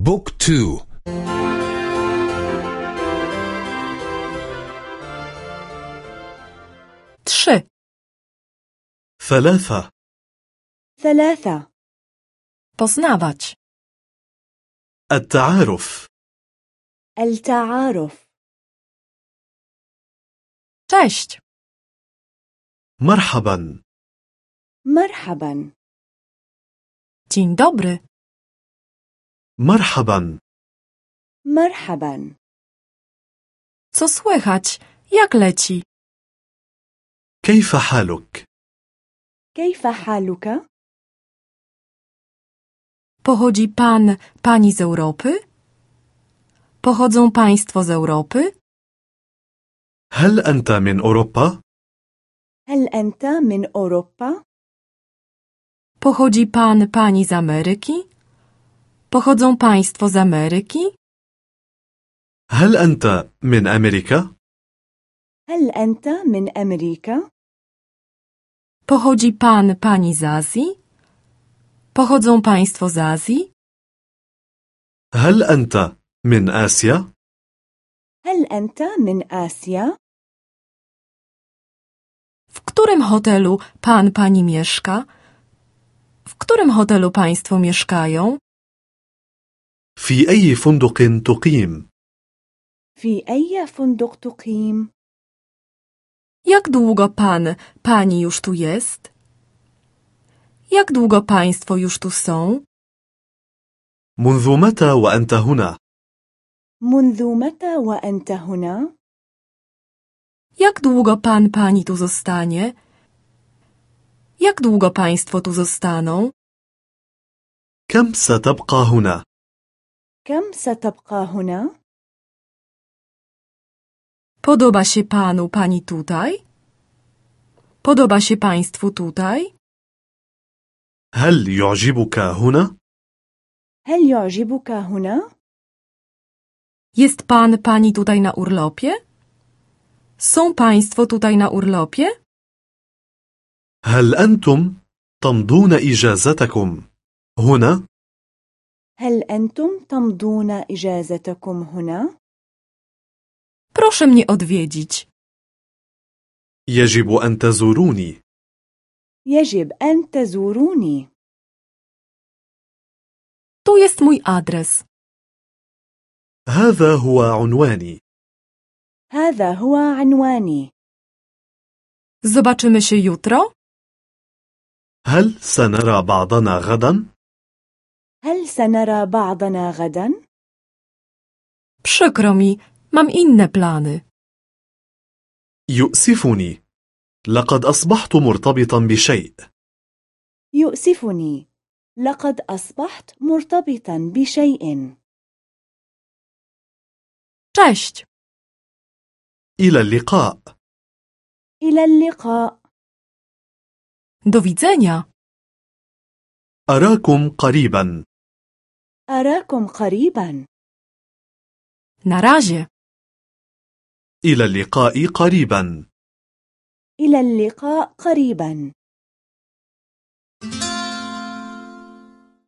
بوك تو trzy, ثلاثة ثلاثة poznawać, التعارف التعارف cześć, مرحبا مرحبا dzień dobry, مرحبا مرحبا co słychać, jak leci, كيف حالك كيف حالك؟ pochodzi pan, pani z Europy? Pochodzą państwo z Europy? هل أنت من أوروبا هل أنت من أوروبا؟ Pochodzi pan, pani z Ameryki? Pochodzą państwo z Ameryki? هل أنت من أمريكا هل أنت من أمريكا؟ Pochodzi pan, pani z Azji? Pochodzą państwo z Azji? هل أنت من آسيا هل أنت من آسيا؟ W którym hotelu pan, pani mieszka? W którym hotelu państwo mieszkają? في أي فندق تقيم في أي فندق تقيم؟ Jak długo pan, pani już tu jest? Jak długo państwo już tu są? منذ متى وأنت هنا منذ متى وأنت هنا؟ Jak długo pan, pani tu zostanie? Jak długo państwo tu zostaną? كم ستبقى هنا كم ستبقى هنا؟ Podoba się panu, pani tutaj? Podoba się państwu tutaj? هل يعجبك هنا هل يعجبك هنا؟ Jest pan, pani tutaj na urlopie? Są państwo tutaj na urlopie? هل أنتم تمضون إجازتكم هنا هل أنتم تمضون إجازتكم هنا؟ Proszę mnie odwiedzić. يجب أن تزوروني يجب أن تزوروني. Tu jest mój adres. هذا هو عنواني هذا هو عنواني. Zobaczymy się jutro? هل سنرى بعضنا غدا هل سنرى بعضنا غدا؟ Przykro mi, mam inne plany. يؤسفني لقد أصبحت مرتبطا بشيء يؤسفني. لقد أصبحت مرتبطا بشيء. Cześć! إلى اللقاء إلى اللقاء. Do widzenia! أراكم قريبا أراكم قريبا. Na razie! إلى اللقاء قريبا إلى اللقاء قريبا.